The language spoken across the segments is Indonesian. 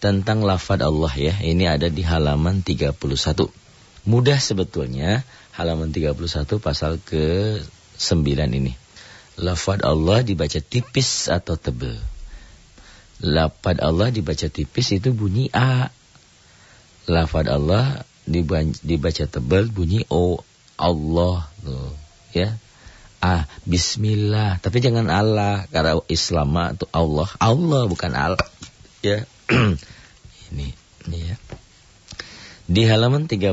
tentang lafad Allah ya. Ini ada di halaman 31. Mudah sebetulnya halaman 31 pasal ke 9 ini. Lafad Allah dibaca tipis atau tebel. Lafad Allah dibaca tipis itu bunyi A. Lafad Allah dibaca tebal bunyi O. Allah tuh ya ah bismillah tapi jangan Allah karena Islam itu Allah Allah bukan Allah ya ini ini ya. Di halaman 31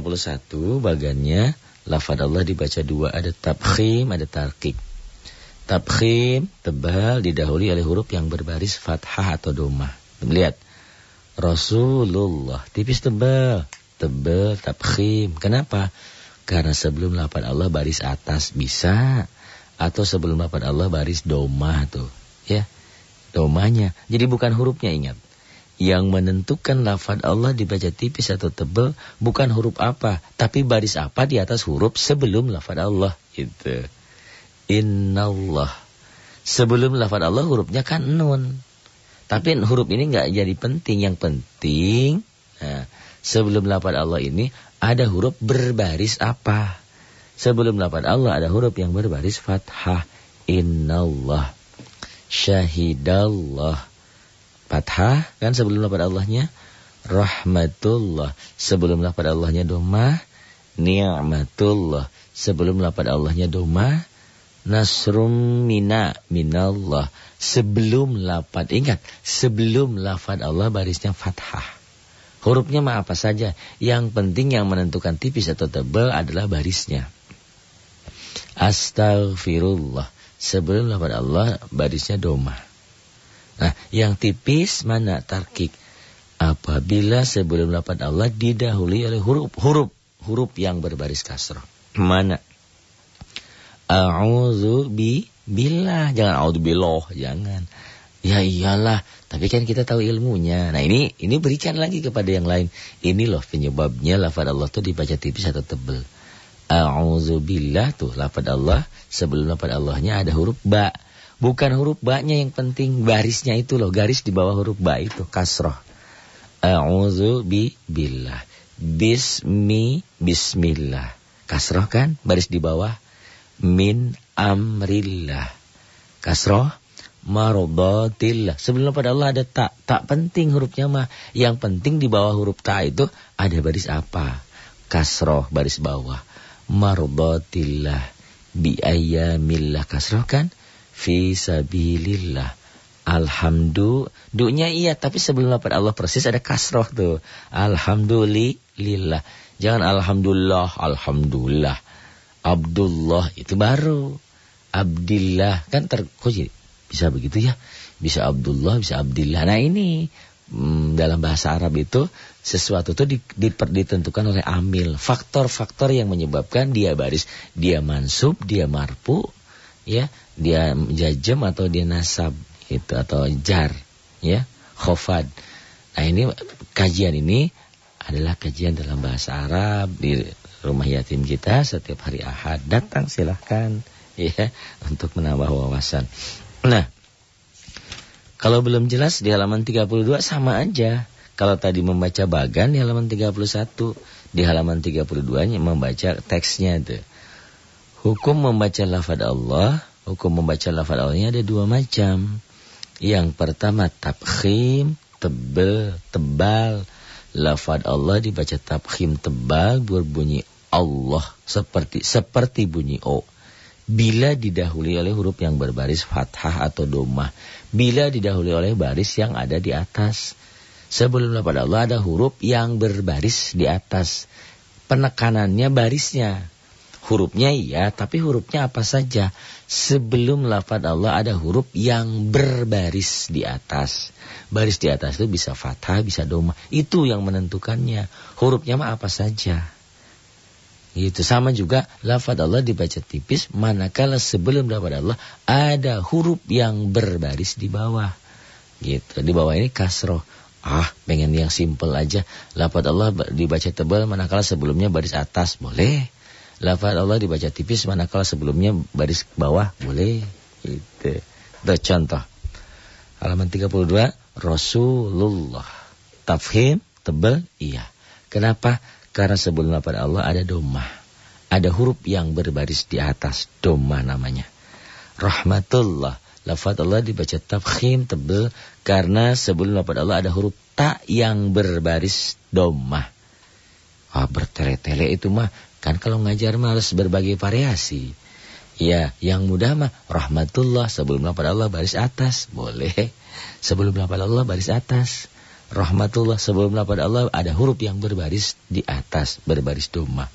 bagannya lafaz Allah dibaca dua. Ada tabkhim ada tarkik tabkhim tebal didahului oleh huruf yang berbaris fathah atau domah. Lihat. Rasulullah tipis tebal. Tebal tabkhim. Kenapa? Karena sebelum lafaz Allah baris atas bisa. Atau sebelum lafaz Allah baris doma tuh, ya. Domanya. Jadi bukan hurufnya ingat. Yang menentukan lafaz Allah dibaca tipis atau tebal bukan huruf apa, tapi baris apa di atas huruf sebelum lafaz Allah itu. Innallah. Sebelum lafaz Allah hurufnya kan nun. Tapi huruf ini nggak jadi penting. Yang penting nah, sebelum lafaz Allah ini ada huruf berbaris apa? Sebelum lafaz Allah ada huruf yang berbaris fathah. Innallah. Syahidallah. Fathah kan sebelum lafaz Allahnya. Rahmatullah. Sebelum lafaz Allahnya domah. Ni'matullah. Sebelum lafaz Allahnya domah. Nasrum mina minallah. Sebelum lafaz ingat. Sebelum lafaz Allah barisnya fathah. Hurufnya mah apa saja. Yang penting yang menentukan tipis atau tebal adalah barisnya. Astaghfirullah. Sebelum lafaz Allah barisnya doma. Nah, yang tipis mana tarkik? Apabila sebelum lafaz Allah didahului oleh huruf huruf yang berbaris kasrah. Mana? A'udzu bi billah, jangan a'udzu billah, jangan. Ya iyalah, tapi kan kita tahu ilmunya. Nah ini ini berikan lagi kepada yang lain. Ini loh penyebabnya lafaz Allah tuh dibaca tipis atau tebel. A'udzubillah tuh lafaz Allah sebelum lafaz Allahnya ada huruf ba. Bukan huruf ba-nya yang penting, barisnya itu loh, garis di bawah huruf ba itu kasroh. A'udzubillah. Bismi bismillah. Kasroh kan baris di bawah min amrillah. Kasroh marobatillah. Sebelum pada Allah ada tak. Tak penting hurufnya mah. Yang penting di bawah huruf tak itu ada baris apa? Kasroh baris bawah mardatillah bi ayyamillah kasrah kan fi sabilillah. Alhamdulillah dunya iya tapi sebelum lafaz Allah persis ada kasroh tuh. Alhamdulillah. Jangan alhamdulillah alhamdulillah. Abdullah itu baru. Abdillah. Kan ter bisa begitu ya? Bisa Abdullah bisa Abdillah. Nah ini hmm, dalam bahasa Arab itu sesuatu itu di, ditentukan oleh amil. Faktor-faktor yang menyebabkan dia baris, dia mansub, dia marpu, ya, dia jajem atau dia nasab itu atau jar, ya, khofad. Nah ini kajian ini adalah kajian dalam bahasa Arab di rumah yatim kita setiap hari Ahad. Datang silahkan ya untuk menambah wawasan. Nah, kalau belum jelas di halaman 32 sama aja. Kalau tadi membaca bagan di halaman 31, di halaman 32-nya membaca teksnya itu. Hukum membaca lafaz Allah, hukum membaca lafaz Allah ada dua macam. Yang pertama tabkhim, tebel, tebal. Lafaz Allah dibaca tabkhim tebal berbunyi Allah seperti seperti bunyi O bila didahului oleh huruf yang berbaris fathah atau domah, bila didahului oleh baris yang ada di atas. Sebelum lafaz Allah ada huruf yang berbaris di atas. Penekanannya barisnya. Hurufnya iya, tapi hurufnya apa saja. Sebelum lafaz Allah ada huruf yang berbaris di atas. Baris di atas itu bisa fathah, bisa domah. Itu yang menentukannya. Hurufnya mah apa saja. Itu sama juga lafaz Allah dibaca tipis manakala sebelum lafaz Allah ada huruf yang berbaris di bawah. Gitu. Di bawah ini kasroh. Ah, pengen yang simple aja. Lafaz Allah dibaca tebal manakala sebelumnya baris atas, boleh. Lafaz Allah dibaca tipis manakala sebelumnya baris bawah, boleh. Gitu. Itu contoh. Halaman 32 Rasulullah. Tafhim, tebal, iya. Kenapa? Karena sebelum lafad Allah ada domah. Ada huruf yang berbaris di atas. Domah namanya. Rahmatullah. Lafad Allah dibaca tafhim, tebal. Karena sebelum lafad Allah ada huruf ta yang berbaris domah. Wah bertele-tele itu mah. Kan kalau ngajar mah harus berbagai variasi. Ya, yang mudah mah rahmatullah sebelum lafaz Allah baris atas, boleh. Sebelum lafaz Allah baris atas. Rahmatullah sebelum lafaz Allah ada huruf yang berbaris di atas, berbaris doma.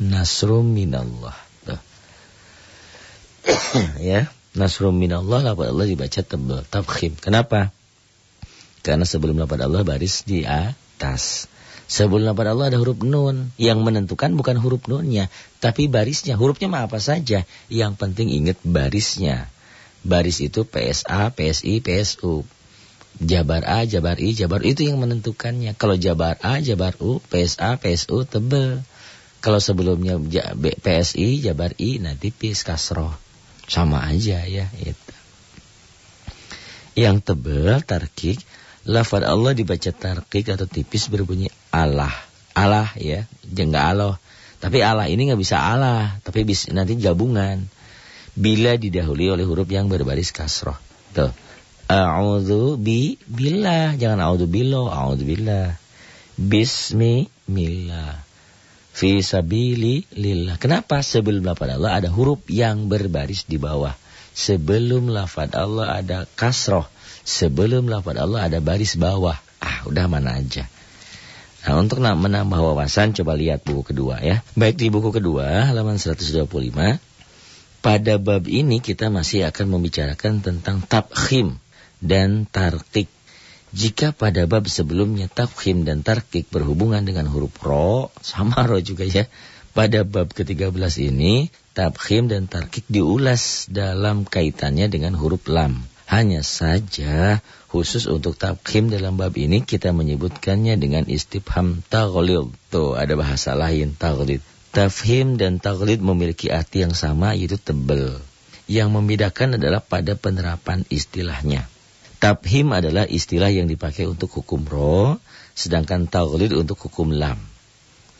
Nasrum minallah. Ya, nasrum minallah lafaz Allah dibaca tebal, tafkhim. Kenapa? Karena sebelum lafaz Allah baris di atas. Sebelum lafaz Allah ada huruf nun. Yang menentukan bukan huruf nunnya. Tapi barisnya. Hurufnya mah apa saja. Yang penting ingat barisnya. Baris itu PSA, PSI, PSU. Jabar A, Jabar I, Jabar U itu yang menentukannya. Kalau Jabar A, Jabar U, PSA, PSU tebel. Kalau sebelumnya PSI, Jabar I, nanti tipis kasroh. Sama aja ya. Itu. Yang tebel, tarkik, lafad Allah dibaca tarkik atau tipis berbunyi Allah. Allah ya, jangan Allah. Tapi Allah ini nggak bisa Allah, tapi bisa nanti gabungan. Bila didahului oleh huruf yang berbaris kasroh. Tuh. A'udzu bi billah, jangan a'udzu billah, a'udzu billah. Bismillah. Fi sabili lillah. Kenapa sebelum lafad Allah ada huruf yang berbaris di bawah? Sebelum lafad Allah ada kasroh sebelum lafaz Allah ada baris bawah. Ah, udah mana aja. Nah, untuk menambah wawasan coba lihat buku kedua ya. Baik di buku kedua halaman 125 pada bab ini kita masih akan membicarakan tentang tabkhim dan tarkik. Jika pada bab sebelumnya tabkhim dan tarkik berhubungan dengan huruf ro, sama ro juga ya. Pada bab ke-13 ini, tabkhim dan tarkik diulas dalam kaitannya dengan huruf lam. Hanya saja khusus untuk tabkhim dalam bab ini kita menyebutkannya dengan istifham taghlid. Tuh ada bahasa lain taghlid. Tafhim dan taghlid memiliki arti yang sama yaitu tebel. Yang membedakan adalah pada penerapan istilahnya. Tabhim adalah istilah yang dipakai untuk hukum ro, sedangkan taghlid untuk hukum lam.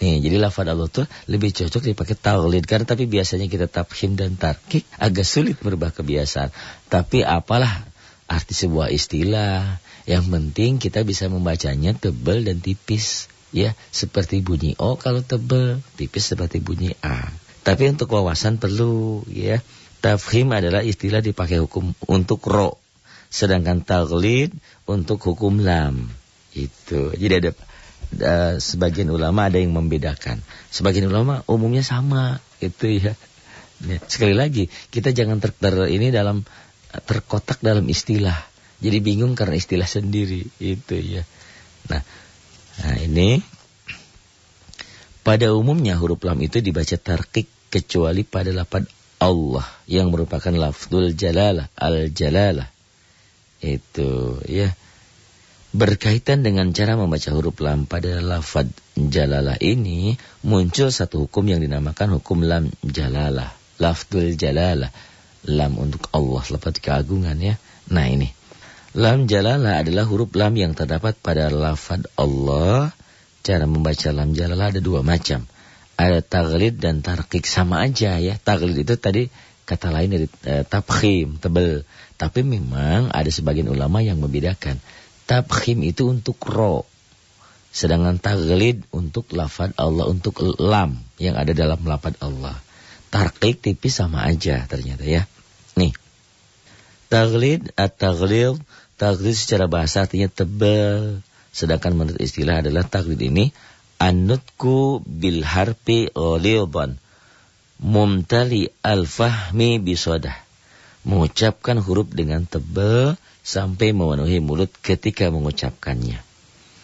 Nih, jadi lafaz Allah tuh lebih cocok dipakai taulid karena tapi biasanya kita tafhim dan tarkik agak sulit berubah kebiasaan. Tapi apalah arti sebuah istilah, yang penting kita bisa membacanya tebal dan tipis, ya, seperti bunyi O kalau tebal, tipis seperti bunyi A. Tapi untuk wawasan perlu, ya. Tafhim adalah istilah dipakai hukum untuk ro, sedangkan taklid untuk hukum lam. Itu. Jadi ada uh, sebagian ulama ada yang membedakan. Sebagian ulama umumnya sama, itu ya. Sekali lagi, kita jangan ter, ter ini dalam terkotak dalam istilah. Jadi bingung karena istilah sendiri, itu ya. Nah, nah ini pada umumnya huruf lam itu dibaca tarkik kecuali pada lapan Allah yang merupakan lafzul jalalah, al-jalalah. Itu ya. Berkaitan dengan cara membaca huruf lam pada lafad jalalah ini muncul satu hukum yang dinamakan hukum lam jalalah. Lafdul jalalah. Lam untuk Allah, lafad keagungan ya. Nah ini. Lam jalalah adalah huruf lam yang terdapat pada lafad Allah. Cara membaca lam jalalah ada dua macam. Ada taglid dan tarkik sama aja ya. Taglid itu tadi kata lain dari eh, tabkhim, tebel. Tapi memang ada sebagian ulama yang membedakan Tabkhim itu untuk ro. Sedangkan taglid untuk lafad Allah, untuk lam yang ada dalam lafad Allah. Tarkik tipis sama aja ternyata ya. Nih. Taglid at-taglid, taglid secara bahasa artinya tebal. Sedangkan menurut istilah adalah taglid ini anutku bil harfi ghalidhan mumtali al-fahmi bisodah. Mengucapkan huruf dengan tebal sampai memenuhi mulut ketika mengucapkannya.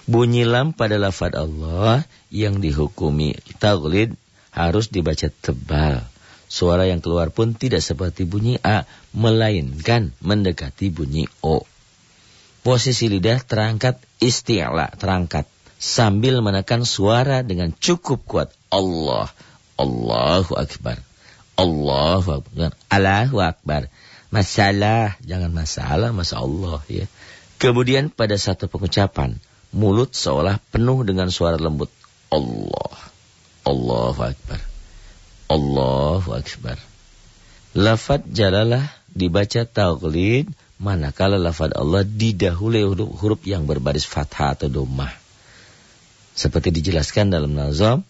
Bunyi lam pada lafad Allah yang dihukumi taglid harus dibaca tebal. Suara yang keluar pun tidak seperti bunyi A, melainkan mendekati bunyi O. Posisi lidah terangkat isti'la, terangkat. Sambil menekan suara dengan cukup kuat. Allah, Allahu Akbar. Allahu Akbar. Allahu Akbar. Masalah, jangan masalah, masa Allah ya. Kemudian pada satu pengucapan, mulut seolah penuh dengan suara lembut. Allah. Allahu Akbar. Allahu Akbar. Lafad jalalah dibaca taqlid manakala lafad Allah didahului huruf, huruf yang berbaris fathah atau domah. Seperti dijelaskan dalam nazam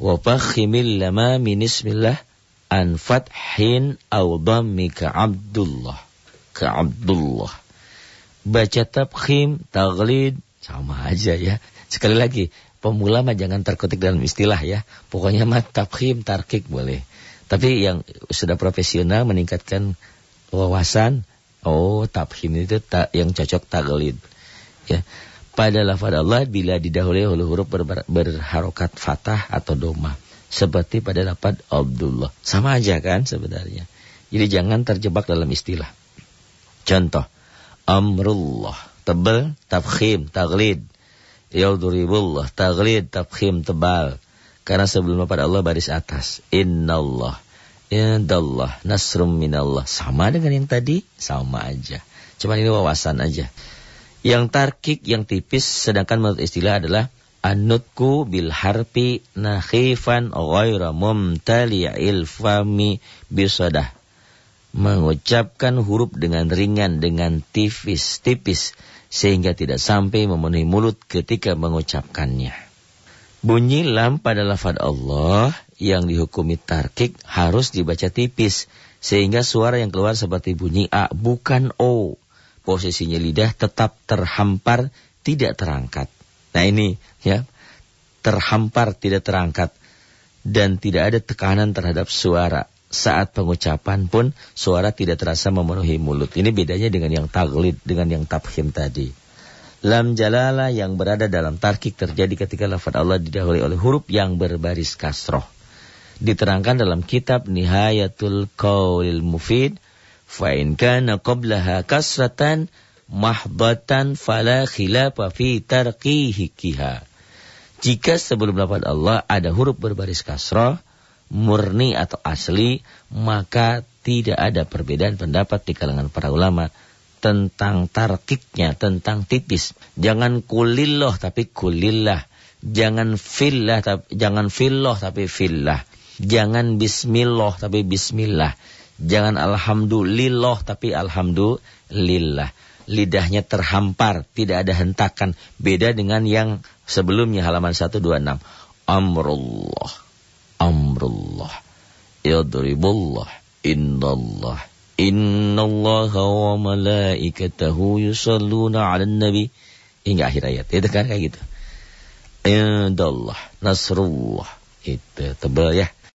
wa fakhimil lama min ismillah an fathin aw dhammi Abdullah. Ka Abdullah. Baca tabkhim, taglid, sama aja ya. Sekali lagi, pemula mah jangan terkutik dalam istilah ya. Pokoknya mah tabkhim, tarkik boleh. Tapi yang sudah profesional meningkatkan wawasan, oh tabkhim itu tak yang cocok taglid. Ya. Pada lafaz Allah bila didahului huruf ber, ber, berharokat fatah atau doma. Seperti pada lafaz Abdullah. Sama aja kan sebenarnya. Jadi jangan terjebak dalam istilah. Contoh. Amrullah. Tebal, tabkhim, taglid. Yauduribullah, taglid, tabkhim, tebal. Karena sebelum pada Allah baris atas. Innallah. Indallah. Nasrum minallah. Sama dengan yang tadi? Sama aja. Cuma ini wawasan aja. Yang tarkik, yang tipis, sedangkan menurut istilah adalah Anutku bil harpi nakhifan ghaira mumtali'il fami bisadah mengucapkan huruf dengan ringan, dengan tipis-tipis, sehingga tidak sampai memenuhi mulut ketika mengucapkannya. Bunyi lam pada lafad Allah yang dihukumi tarkik harus dibaca tipis, sehingga suara yang keluar seperti bunyi A bukan O. Posisinya lidah tetap terhampar, tidak terangkat. Nah ini ya, terhampar, tidak terangkat. Dan tidak ada tekanan terhadap suara saat pengucapan pun suara tidak terasa memenuhi mulut. Ini bedanya dengan yang taglid, dengan yang tabhim tadi. Lam jalala yang berada dalam tarkik terjadi ketika lafaz Allah didahului oleh huruf yang berbaris kasroh. Diterangkan dalam kitab Nihayatul Qawlil Mufid, fa'in kana qablaha kasratan mahbatan fala khilafa fi tarqihikiha. Jika sebelum lafaz Allah ada huruf berbaris kasroh, murni atau asli, maka tidak ada perbedaan pendapat di kalangan para ulama tentang tarkiknya, tentang tipis. Jangan kulillah tapi kulillah. Jangan fillah tapi jangan fillah tapi fillah. Jangan bismillah tapi bismillah. Jangan alhamdulillah tapi alhamdulillah. Lidahnya terhampar, tidak ada hentakan. Beda dengan yang sebelumnya halaman 126. Amrullah amrullah. Yadribullah. Innallah. Innallaha wa malaikatahu yusalluna ala nabi. Hingga akhir ayat. Itu kan kayak gitu. Indallah. Nasrullah. Itu tebal ya.